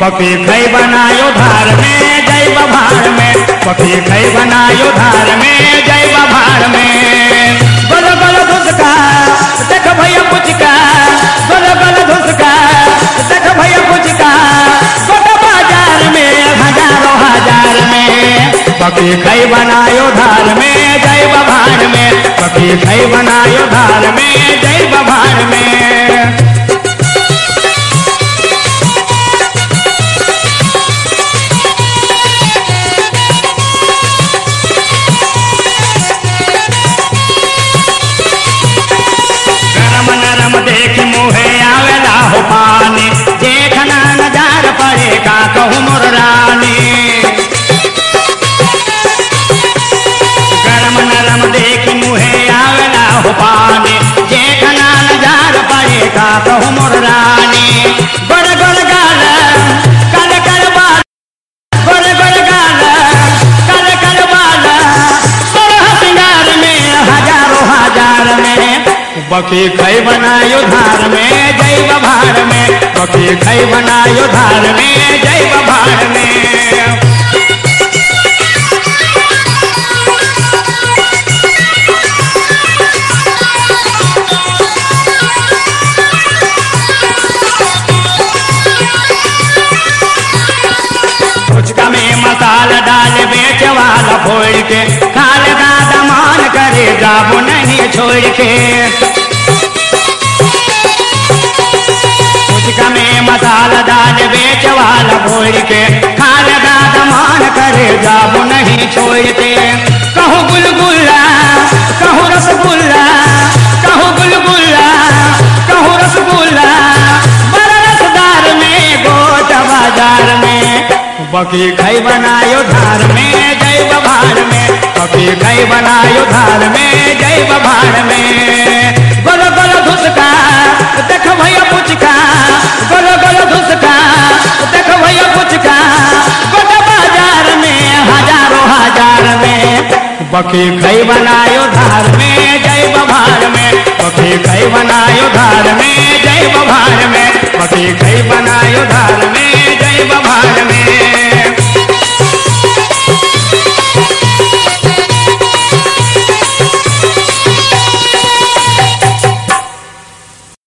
बकरी खई बनायो धार में, जय बभार में। बकरी खई बनायो धार में, जय बभार में। गोलो गोलो धुसका, देख भैया फुचका गोलो गोलो धुसका, देख भैया फुचका गोटा बाज़ार में, हज़ारों हज़ार में। बकरी खई बनायो धार में, जय बभार में। बकरी खई बनायो धार में, जय बभार में। पानी। नजार पड़ेगा गोड़ गोड़ गाल गाल में, हज़ारों हज़ार में। बकी खई बनायो धार में जय बभार में। बकी खई बनायो धार में जय फोड़ के काल दादा मान करे जाबू नहीं छोड़ के फुचका में मसाला डाल बेच वाला फोड़ के खाल दादा मान करे जाबू नहीं छोड़ बकी खई बनायो धार में, जय बभार में। बकी खई बनायो धार में, जय बभार में। गोलो गोलो धुसका, देख भैया पुचका। गोलो गोलो धुसका, देख भैया पुचका। गोटा बाज़ार में, हज़ारों हज़ार में। बकी खई बनायो धार में, जय बभार में। बकी खई बनायो धार में, जय बभार में। बकी खई बनायो धार में, जय बभार में।